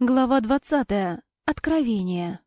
Глава двадцатая. Откровение.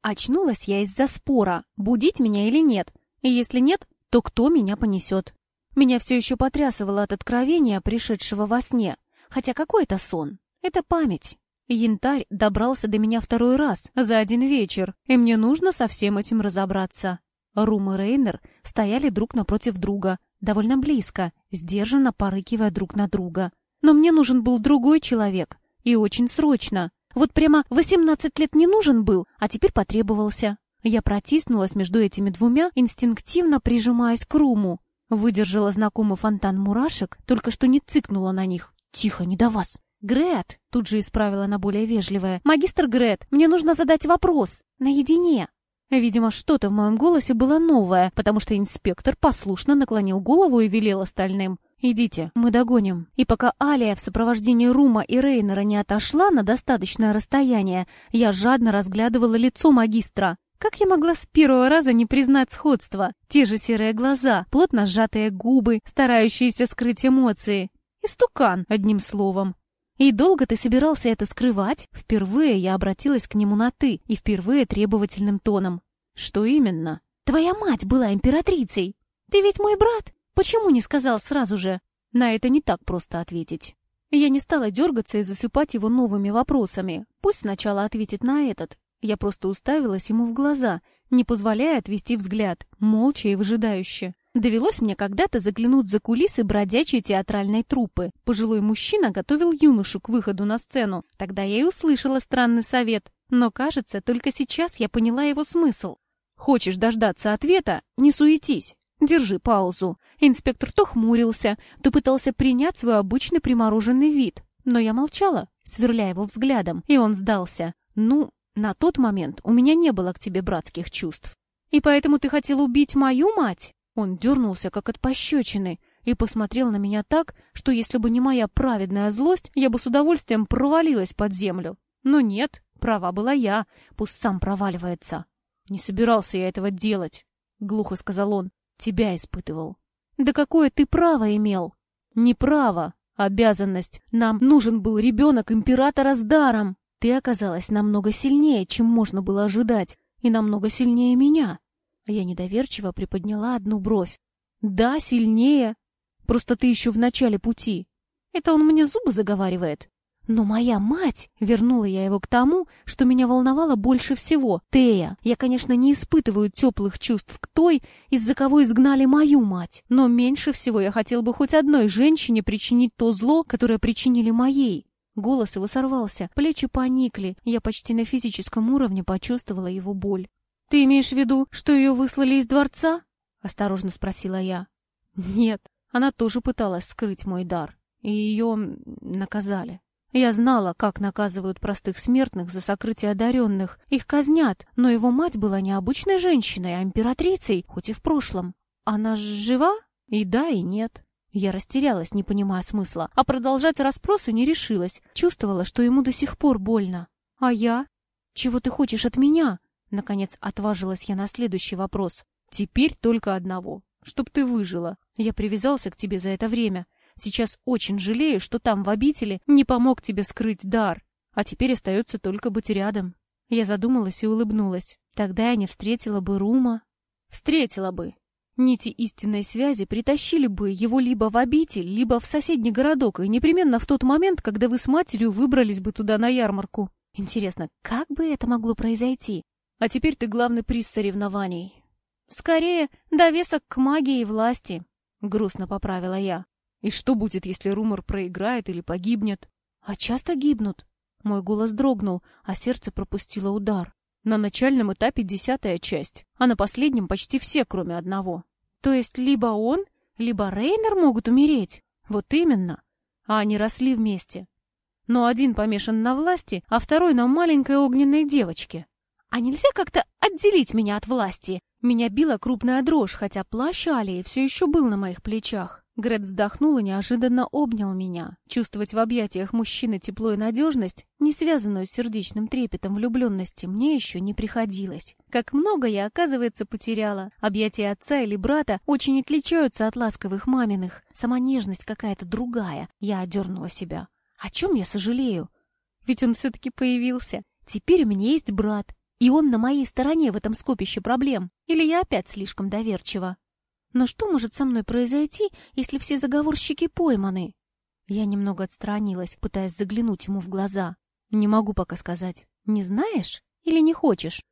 Очнулась я из-за спора, будить меня или нет. И если нет, то кто меня понесет? Меня все еще потрясывало от откровения, пришедшего во сне. Хотя какой это сон? Это память. Янтарь добрался до меня второй раз, за один вечер, и мне нужно со всем этим разобраться. Рум и Рейнер стояли друг напротив друга, довольно близко, сдержанно порыкивая друг на друга. Но мне нужен был другой человек — и очень срочно. Вот прямо 18 лет не нужен был, а теперь потребовался. Я протиснулась между этими двумя, инстинктивно прижимаясь к Руму. Выдержала знакомый фонтан мурашек, только что не цыкнула на них. «Тихо, не до вас!» «Грет!» — тут же исправила на более вежливое. «Магистр Грет, мне нужно задать вопрос. Наедине!» Видимо, что-то в моем голосе было новое, потому что инспектор послушно наклонил голову и велел остальным. «Идите, мы догоним». И пока Алия в сопровождении Рума и Рейнера не отошла на достаточное расстояние, я жадно разглядывала лицо магистра. Как я могла с первого раза не признать сходство? Те же серые глаза, плотно сжатые губы, старающиеся скрыть эмоции. Истукан, одним словом. «И долго ты собирался это скрывать?» Впервые я обратилась к нему на «ты» и впервые требовательным тоном. «Что именно?» «Твоя мать была императрицей! Ты ведь мой брат!» Почему не сказал сразу же? На это не так просто ответить. Я не стала дергаться и засыпать его новыми вопросами. Пусть сначала ответит на этот. Я просто уставилась ему в глаза, не позволяя отвести взгляд, молча и выжидающе. Довелось мне когда-то заглянуть за кулисы бродячей театральной труппы. Пожилой мужчина готовил юношу к выходу на сцену. Тогда я и услышала странный совет. Но, кажется, только сейчас я поняла его смысл. Хочешь дождаться ответа? Не суетись. Держи паузу. Инспектор то хмурился, то пытался принять свой обычный примороженный вид. Но я молчала, сверляя его взглядом, и он сдался. «Ну, на тот момент у меня не было к тебе братских чувств. И поэтому ты хотел убить мою мать?» Он дернулся, как от пощечины, и посмотрел на меня так, что если бы не моя праведная злость, я бы с удовольствием провалилась под землю. Но нет, права была я, пусть сам проваливается. «Не собирался я этого делать», — глухо сказал он. «Тебя испытывал». Да какое ты право имел? Не право, обязанность. Нам нужен был ребенок императора с даром. Ты оказалась намного сильнее, чем можно было ожидать, и намного сильнее меня. Я недоверчиво приподняла одну бровь. Да, сильнее. Просто ты еще в начале пути. Это он мне зубы заговаривает. Но моя мать, вернула я его к тому, что меня волновало больше всего. Тея, я, конечно, не испытываю теплых чувств к той, из-за кого изгнали мою мать. Но меньше всего я хотел бы хоть одной женщине причинить то зло, которое причинили моей. Голос его сорвался, плечи поникли, я почти на физическом уровне почувствовала его боль. «Ты имеешь в виду, что ее выслали из дворца?» — осторожно спросила я. «Нет, она тоже пыталась скрыть мой дар, и ее наказали». Я знала, как наказывают простых смертных за сокрытие одаренных. Их казнят, но его мать была не обычной женщиной, а императрицей, хоть и в прошлом. Она жива? И да, и нет. Я растерялась, не понимая смысла, а продолжать расспросы не решилась. Чувствовала, что ему до сих пор больно. А я? Чего ты хочешь от меня? Наконец отважилась я на следующий вопрос. Теперь только одного. Чтоб ты выжила. Я привязался к тебе за это время. Сейчас очень жалею, что там, в обители, не помог тебе скрыть дар. А теперь остается только быть рядом. Я задумалась и улыбнулась. Тогда я не встретила бы Рума. Встретила бы. Нити истинной связи притащили бы его либо в обитель, либо в соседний городок, и непременно в тот момент, когда вы с матерью выбрались бы туда на ярмарку. Интересно, как бы это могло произойти? А теперь ты главный приз соревнований. Скорее, довесок к магии и власти, — грустно поправила я. И что будет, если Румор проиграет или погибнет? А часто гибнут? Мой голос дрогнул, а сердце пропустило удар. На начальном этапе десятая часть, а на последнем почти все, кроме одного. То есть либо он, либо Рейнер могут умереть? Вот именно. А они росли вместе. Но один помешан на власти, а второй на маленькой огненной девочке. А нельзя как-то отделить меня от власти? Меня била крупная дрожь, хотя плащ Алии все еще был на моих плечах. Грет вздохнул и неожиданно обнял меня. Чувствовать в объятиях мужчины тепло и надежность, не связанную с сердечным трепетом влюбленности, мне еще не приходилось. Как много я, оказывается, потеряла. Объятия отца или брата очень отличаются от ласковых маминых. Сама нежность какая-то другая. Я одернула себя. О чем я сожалею? Ведь он все-таки появился. Теперь у меня есть брат, и он на моей стороне в этом скопище проблем. Или я опять слишком доверчива? Но что может со мной произойти, если все заговорщики пойманы? Я немного отстранилась, пытаясь заглянуть ему в глаза. Не могу пока сказать. Не знаешь или не хочешь?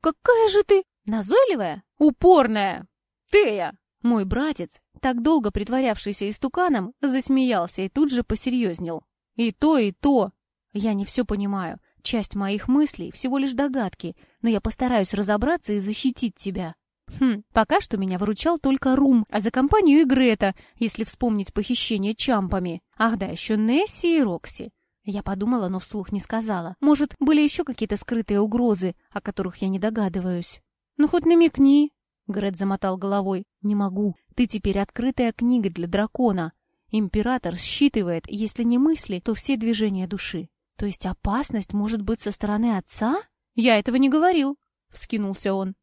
Какая же ты назойливая, упорная! Тея! Мой братец, так долго притворявшийся истуканом, засмеялся и тут же посерьезнел. И то, и то. Я не все понимаю. Часть моих мыслей всего лишь догадки, но я постараюсь разобраться и защитить тебя. Хм, пока что меня выручал только Рум, а за компанию и Грета, если вспомнить похищение чампами. Ах да, еще Несси и Рокси. Я подумала, но вслух не сказала. Может, были еще какие-то скрытые угрозы, о которых я не догадываюсь. Ну, хоть намекни. Грет замотал головой. Не могу. Ты теперь открытая книга для дракона. Император считывает, если не мысли, то все движения души. То есть опасность может быть со стороны отца? Я этого не говорил, вскинулся он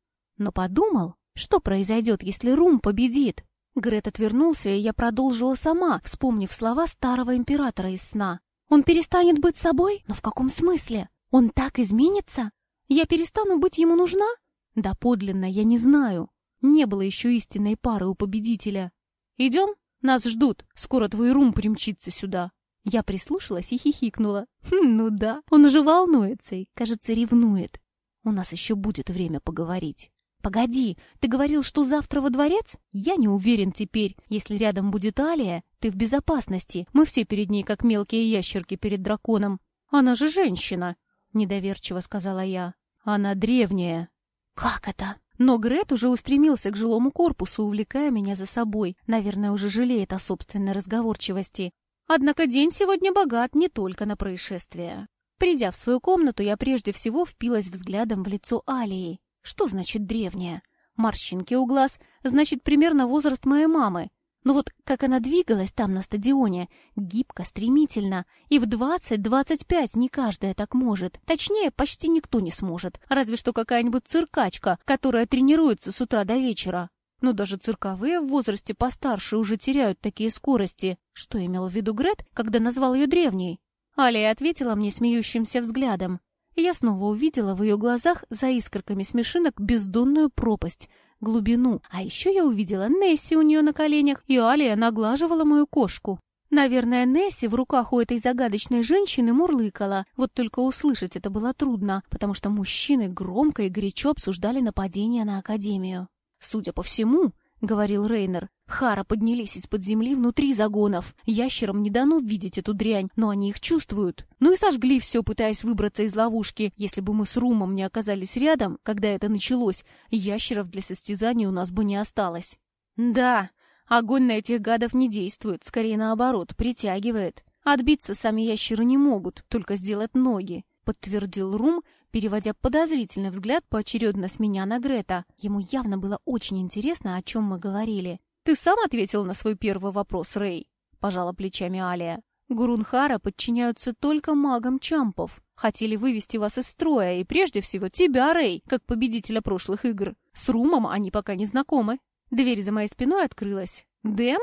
но подумал, что произойдет, если Рум победит. Грет отвернулся, и я продолжила сама, вспомнив слова старого императора из сна. «Он перестанет быть собой? Но в каком смысле? Он так изменится? Я перестану быть ему нужна?» Да подлинно я не знаю. Не было еще истинной пары у победителя. «Идем? Нас ждут. Скоро твой Рум примчится сюда». Я прислушалась и хихикнула. Хм, «Ну да, он уже волнуется и, кажется, ревнует. У нас еще будет время поговорить». «Погоди, ты говорил, что завтра во дворец? Я не уверен теперь. Если рядом будет Алия, ты в безопасности. Мы все перед ней, как мелкие ящерки перед драконом. Она же женщина!» — недоверчиво сказала я. «Она древняя». «Как это?» Но Грет уже устремился к жилому корпусу, увлекая меня за собой. Наверное, уже жалеет о собственной разговорчивости. Однако день сегодня богат не только на происшествия. Придя в свою комнату, я прежде всего впилась взглядом в лицо Алии. Что значит древняя? Морщинки у глаз, значит, примерно возраст моей мамы. Но вот как она двигалась там на стадионе, гибко, стремительно, и в 20-25 не каждая так может. Точнее, почти никто не сможет, разве что какая-нибудь циркачка, которая тренируется с утра до вечера. Но даже цирковые в возрасте постарше уже теряют такие скорости. Что имел в виду Грет, когда назвал ее древней? Алия ответила мне смеющимся взглядом и я снова увидела в ее глазах за искорками смешинок бездонную пропасть, глубину. А еще я увидела Несси у нее на коленях, и Алия наглаживала мою кошку. Наверное, Несси в руках у этой загадочной женщины мурлыкала, вот только услышать это было трудно, потому что мужчины громко и горячо обсуждали нападение на Академию. Судя по всему, — говорил Рейнер. Хара поднялись из-под земли внутри загонов. Ящерам не дано видеть эту дрянь, но они их чувствуют. Ну и сожгли все, пытаясь выбраться из ловушки. Если бы мы с Румом не оказались рядом, когда это началось, ящеров для состязаний у нас бы не осталось. Да, огонь на этих гадов не действует, скорее наоборот, притягивает. Отбиться сами ящеры не могут, только сделать ноги, подтвердил Рум, переводя подозрительный взгляд поочередно с меня на Грета. Ему явно было очень интересно, о чем мы говорили. «Ты сам ответил на свой первый вопрос, Рэй?» — пожала плечами Алия. «Гурунхара подчиняются только магам Чампов. Хотели вывести вас из строя, и прежде всего тебя, Рэй, как победителя прошлых игр. С Румом они пока не знакомы». Дверь за моей спиной открылась. «Дэм?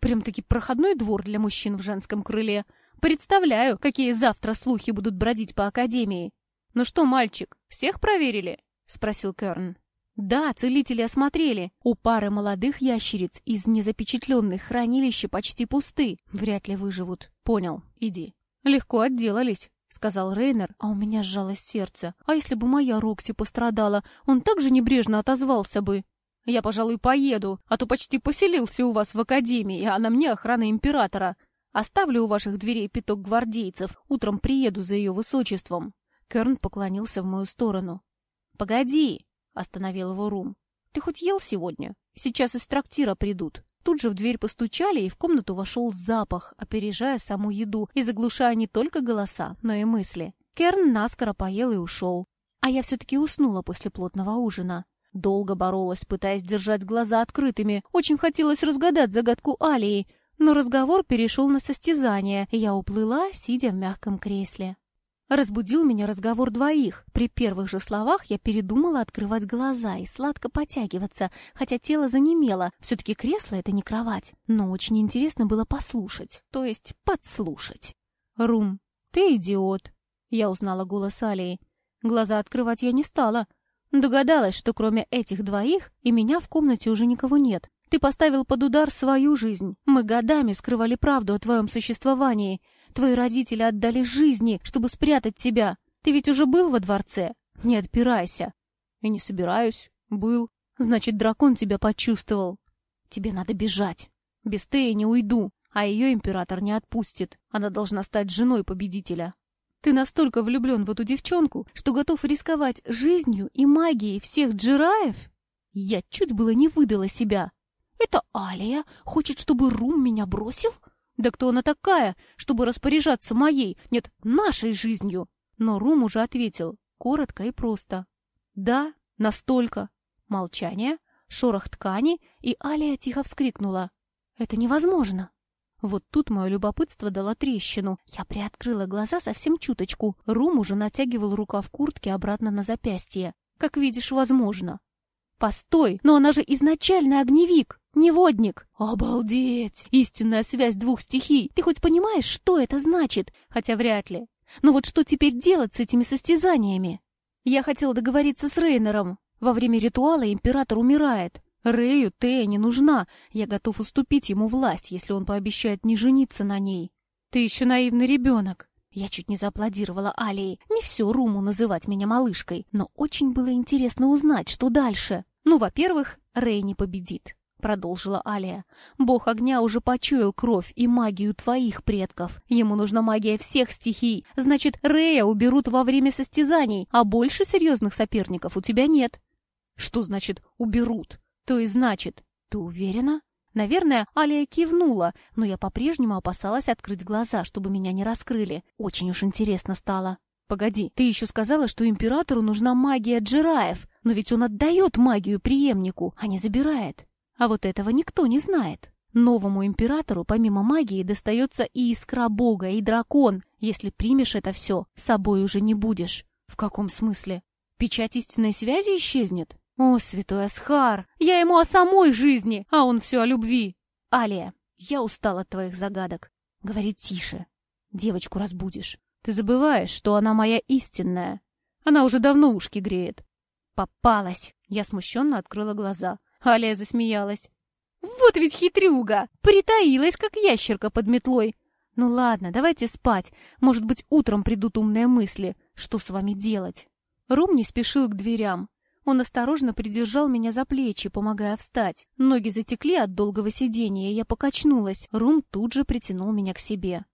Прям-таки проходной двор для мужчин в женском крыле. Представляю, какие завтра слухи будут бродить по Академии. «Ну что, мальчик, всех проверили?» — спросил Керн. «Да, целители осмотрели. У пары молодых ящериц из незапечатленных хранилища почти пусты. Вряд ли выживут. Понял, иди». «Легко отделались», — сказал Рейнер, а у меня сжалось сердце. «А если бы моя Рокси пострадала, он так же небрежно отозвался бы». «Я, пожалуй, поеду, а то почти поселился у вас в академии, а на мне охрана императора. Оставлю у ваших дверей пяток гвардейцев, утром приеду за ее высочеством». Керн поклонился в мою сторону. «Погоди!» — остановил его Рум. «Ты хоть ел сегодня? Сейчас из трактира придут». Тут же в дверь постучали, и в комнату вошел запах, опережая саму еду и заглушая не только голоса, но и мысли. Керн наскоро поел и ушел. А я все-таки уснула после плотного ужина. Долго боролась, пытаясь держать глаза открытыми. Очень хотелось разгадать загадку Алии, но разговор перешел на состязание, и я уплыла, сидя в мягком кресле. Разбудил меня разговор двоих. При первых же словах я передумала открывать глаза и сладко потягиваться, хотя тело занемело. Все-таки кресло — это не кровать. Но очень интересно было послушать, то есть подслушать. «Рум, ты идиот». Я узнала голос Алии. Глаза открывать я не стала. Догадалась, что кроме этих двоих и меня в комнате уже никого нет. Ты поставил под удар свою жизнь. Мы годами скрывали правду о твоем существовании. Твои родители отдали жизни, чтобы спрятать тебя. Ты ведь уже был во дворце? Не отпирайся. И не собираюсь. Был. Значит, дракон тебя почувствовал. Тебе надо бежать. Без Теи не уйду, а ее император не отпустит. Она должна стать женой победителя. Ты настолько влюблен в эту девчонку, что готов рисковать жизнью и магией всех джираев? Я чуть было не выдала себя. Это Алия хочет, чтобы Рум меня бросил? Да кто она такая, чтобы распоряжаться моей, нет, нашей жизнью? Но Рум уже ответил, коротко и просто. Да, настолько. Молчание, шорох ткани, и Алия тихо вскрикнула. Это невозможно. Вот тут мое любопытство дало трещину. Я приоткрыла глаза совсем чуточку. Рум уже натягивал рукав куртки обратно на запястье. Как видишь, возможно. Постой, но она же изначально огневик, неводник. Обалдеть! Истинная связь двух стихий. Ты хоть понимаешь, что это значит? Хотя вряд ли. Но вот что теперь делать с этими состязаниями? Я хотел договориться с Рейнером. Во время ритуала император умирает. Рэю Тея не нужна. Я готов уступить ему власть, если он пообещает не жениться на ней. Ты еще наивный ребенок. Я чуть не зааплодировала Алии. Не все Руму называть меня малышкой, но очень было интересно узнать, что дальше. Ну, во-первых, Рэй не победит, продолжила Алия. Бог огня уже почуял кровь и магию твоих предков. Ему нужна магия всех стихий. Значит, Рэя уберут во время состязаний, а больше серьезных соперников у тебя нет. Что значит «уберут»? То и значит, ты уверена? Наверное, Алия кивнула, но я по-прежнему опасалась открыть глаза, чтобы меня не раскрыли. Очень уж интересно стало. Погоди, ты еще сказала, что императору нужна магия Джираев, но ведь он отдает магию преемнику, а не забирает. А вот этого никто не знает. Новому императору помимо магии достается и искра бога, и дракон. Если примешь это все, собой уже не будешь. В каком смысле? Печать истинной связи исчезнет? О, святой Асхар, я ему о самой жизни, а он все о любви. Алия, я устал от твоих загадок. Говори тише. Девочку разбудишь. Ты забываешь, что она моя истинная. Она уже давно ушки греет. Попалась. Я смущенно открыла глаза. Алия засмеялась. Вот ведь хитрюга! Притаилась, как ящерка под метлой. Ну ладно, давайте спать. Может быть, утром придут умные мысли. Что с вами делать? Рум не спешил к дверям. Он осторожно придержал меня за плечи, помогая встать. Ноги затекли от долгого сидения, и я покачнулась. Рум тут же притянул меня к себе.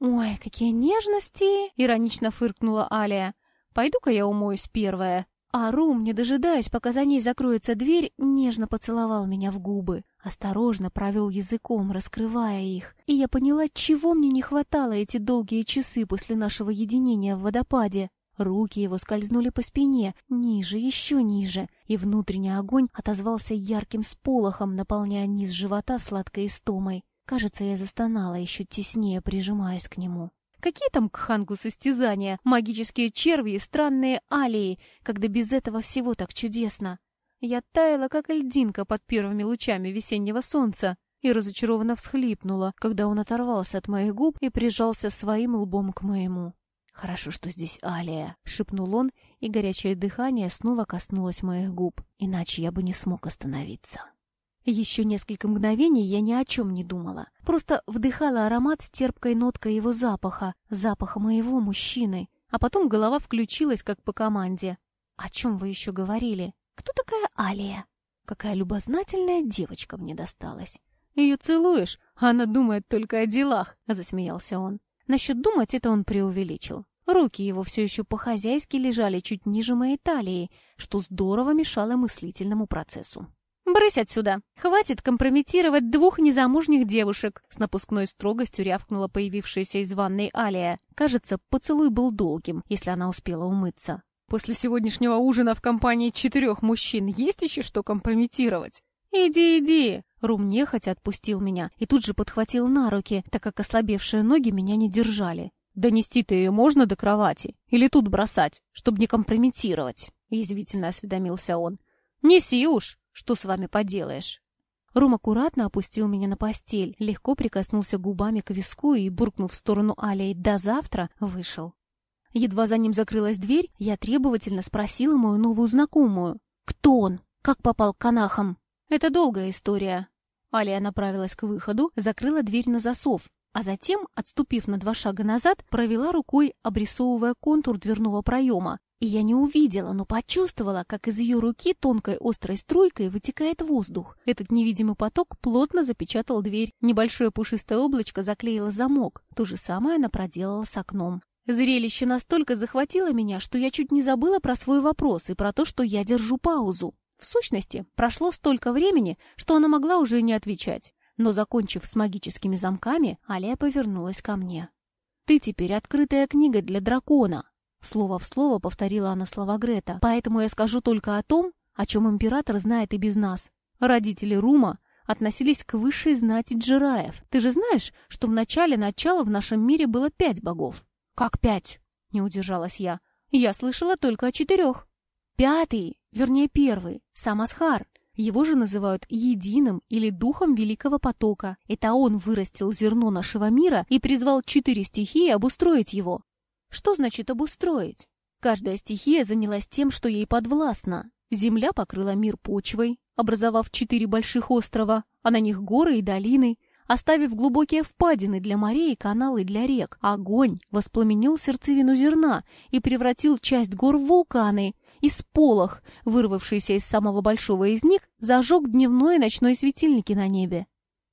«Ой, какие нежности!» — иронично фыркнула Алия. «Пойду-ка я умоюсь первая». А Рум, не дожидаясь, пока за ней закроется дверь, нежно поцеловал меня в губы. Осторожно провел языком, раскрывая их. И я поняла, чего мне не хватало эти долгие часы после нашего единения в водопаде. Руки его скользнули по спине, ниже, еще ниже, и внутренний огонь отозвался ярким сполохом, наполняя низ живота сладкой истомой. Кажется, я застонала, еще теснее прижимаясь к нему. Какие там к Хангу состязания, магические черви и странные алии, когда без этого всего так чудесно? Я таяла, как льдинка под первыми лучами весеннего солнца, и разочарованно всхлипнула, когда он оторвался от моих губ и прижался своим лбом к моему. «Хорошо, что здесь Алия», — шепнул он, и горячее дыхание снова коснулось моих губ, иначе я бы не смог остановиться. Еще несколько мгновений я ни о чем не думала, просто вдыхала аромат с терпкой ноткой его запаха, запаха моего мужчины, а потом голова включилась, как по команде. «О чем вы еще говорили? Кто такая Алия?» «Какая любознательная девочка мне досталась!» «Ее целуешь, а она думает только о делах», — засмеялся он. Насчет думать это он преувеличил. Руки его все еще по-хозяйски лежали чуть ниже моей талии, что здорово мешало мыслительному процессу. «Брысь отсюда! Хватит компрометировать двух незамужних девушек!» С напускной строгостью рявкнула появившаяся из ванной Алия. Кажется, поцелуй был долгим, если она успела умыться. «После сегодняшнего ужина в компании четырех мужчин есть еще что компрометировать?» «Иди, иди!» Рум нехотя отпустил меня и тут же подхватил на руки, так как ослабевшие ноги меня не держали. «Донести-то ее можно до кровати? Или тут бросать, чтобы не компрометировать?» — язвительно осведомился он. «Неси уж! Что с вами поделаешь?» Рум аккуратно опустил меня на постель, легко прикоснулся губами к виску и, буркнув в сторону Алии «до завтра», вышел. Едва за ним закрылась дверь, я требовательно спросила мою новую знакомую. «Кто он? Как попал к канахам?» «Это долгая история». Алия направилась к выходу, закрыла дверь на засов, а затем, отступив на два шага назад, провела рукой, обрисовывая контур дверного проема. И я не увидела, но почувствовала, как из ее руки тонкой острой струйкой вытекает воздух. Этот невидимый поток плотно запечатал дверь. Небольшое пушистое облачко заклеило замок. То же самое она проделала с окном. Зрелище настолько захватило меня, что я чуть не забыла про свой вопрос и про то, что я держу паузу. В сущности, прошло столько времени, что она могла уже не отвечать. Но, закончив с магическими замками, Алия повернулась ко мне. «Ты теперь открытая книга для дракона!» Слово в слово повторила она слова Грета. «Поэтому я скажу только о том, о чем император знает и без нас. Родители Рума относились к высшей знати Джираев. Ты же знаешь, что в начале начала в нашем мире было пять богов?» «Как пять?» — не удержалась я. «Я слышала только о четырех». «Пятый, вернее первый, сам Асхар. Его же называют единым или духом Великого Потока. Это он вырастил зерно нашего мира и призвал четыре стихии обустроить его. Что значит обустроить? Каждая стихия занялась тем, что ей подвластно. Земля покрыла мир почвой, образовав четыре больших острова, а на них горы и долины, оставив глубокие впадины для морей и каналы для рек. Огонь воспламенил сердцевину зерна и превратил часть гор в вулканы, и сполох, вырвавшийся из самого большого из них, зажег дневной и ночной светильники на небе.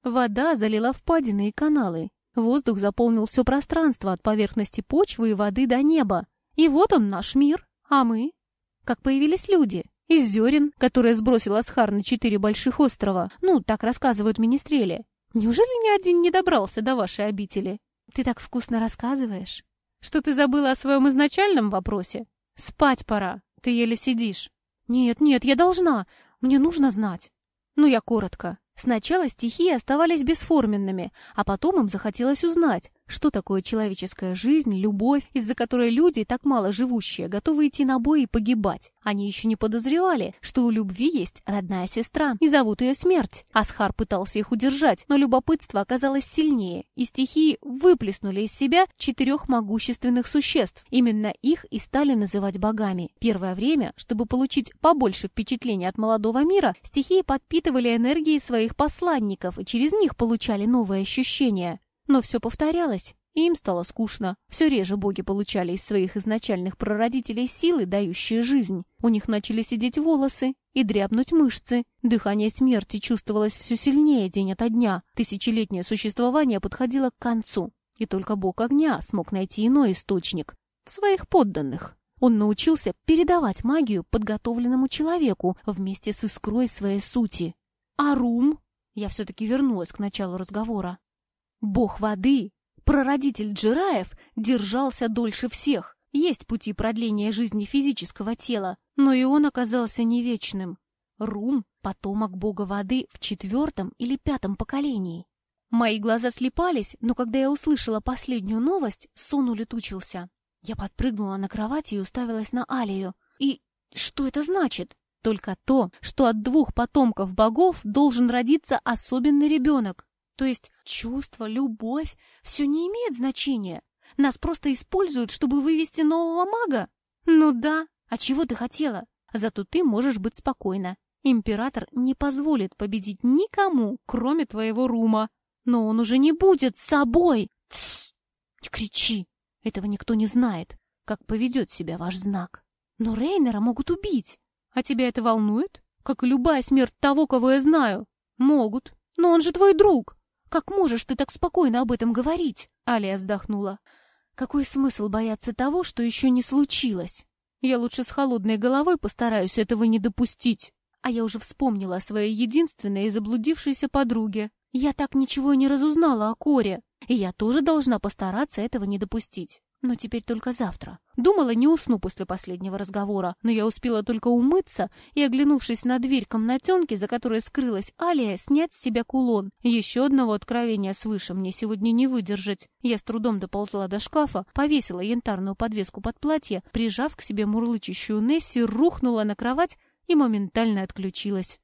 Вода залила впадины и каналы. Воздух заполнил все пространство от поверхности почвы и воды до неба. И вот он, наш мир. А мы? Как появились люди? Из зерен, которые сбросил Асхар на четыре больших острова. Ну, так рассказывают министрели. Неужели ни один не добрался до вашей обители? Ты так вкусно рассказываешь. Что ты забыла о своем изначальном вопросе? Спать пора. Ты еле сидишь. Нет, нет, я должна. Мне нужно знать. Ну, я коротко. Сначала стихии оставались бесформенными, а потом им захотелось узнать, что такое человеческая жизнь, любовь, из-за которой люди, так мало живущие, готовы идти на бой и погибать. Они еще не подозревали, что у любви есть родная сестра, и зовут ее Смерть. Асхар пытался их удержать, но любопытство оказалось сильнее, и стихии выплеснули из себя четырех могущественных существ. Именно их и стали называть богами. Первое время, чтобы получить побольше впечатлений от молодого мира, стихии подпитывали энергией своих посланников и через них получали новые ощущения. Но все повторялось, и им стало скучно. Все реже боги получали из своих изначальных прародителей силы, дающие жизнь. У них начали сидеть волосы и дрябнуть мышцы. Дыхание смерти чувствовалось все сильнее день ото дня. Тысячелетнее существование подходило к концу. И только бог огня смог найти иной источник в своих подданных. Он научился передавать магию подготовленному человеку вместе с искрой своей сути. А Рум? Я все-таки вернулась к началу разговора. Бог воды, прародитель Джираев, держался дольше всех. Есть пути продления жизни физического тела, но и он оказался не вечным. Рум — потомок бога воды в четвертом или пятом поколении. Мои глаза слепались, но когда я услышала последнюю новость, сон улетучился. Я подпрыгнула на кровати и уставилась на Алию. И что это значит? Только то, что от двух потомков богов должен родиться особенный ребенок. То есть чувство, любовь — все не имеет значения. Нас просто используют, чтобы вывести нового мага? Ну да. А чего ты хотела? Зато ты можешь быть спокойна. Император не позволит победить никому, кроме твоего Рума. Но он уже не будет с собой. Тссс! Не кричи. Этого никто не знает, как поведет себя ваш знак. Но Рейнера могут убить. А тебя это волнует? Как и любая смерть того, кого я знаю. Могут. Но он же твой друг. Как можешь ты так спокойно об этом говорить?» Алия вздохнула. «Какой смысл бояться того, что еще не случилось? Я лучше с холодной головой постараюсь этого не допустить. А я уже вспомнила о своей единственной и заблудившейся подруге. Я так ничего и не разузнала о Коре, и я тоже должна постараться этого не допустить. Но теперь только завтра. Думала, не усну после последнего разговора, но я успела только умыться и, оглянувшись на дверь комнатенки, за которой скрылась Алия, снять с себя кулон. Еще одного откровения свыше мне сегодня не выдержать. Я с трудом доползла до шкафа, повесила янтарную подвеску под платье, прижав к себе мурлычущую Несси, рухнула на кровать и моментально отключилась.